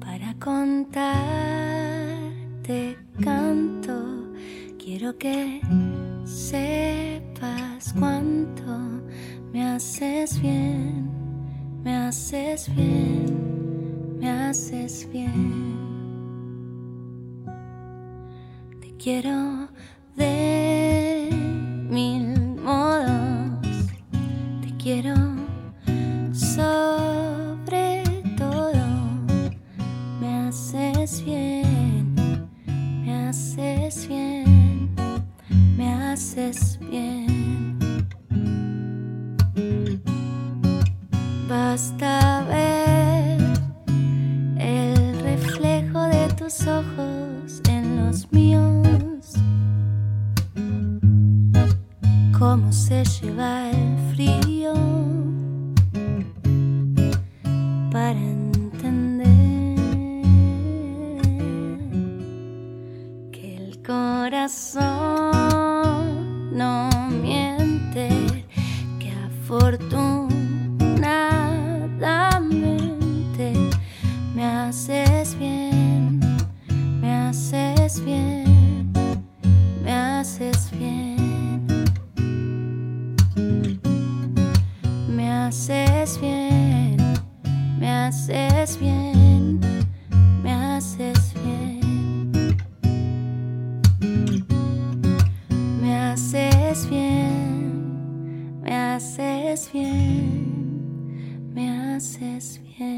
Para contarte, canto quiero que sepas cuánto me haces bien, me haces bien, me haces bien. Quiero de mil modos, te quiero sobre todo, me haces bien, me haces bien, me haces bien. Basta Cómo se lleva el frío para entender que el corazón no miente, que afortunadamente me haces bien, me haces bien, haces bien, me haces bien, me haces bien. Me haces bien, me haces bien, me haces bien.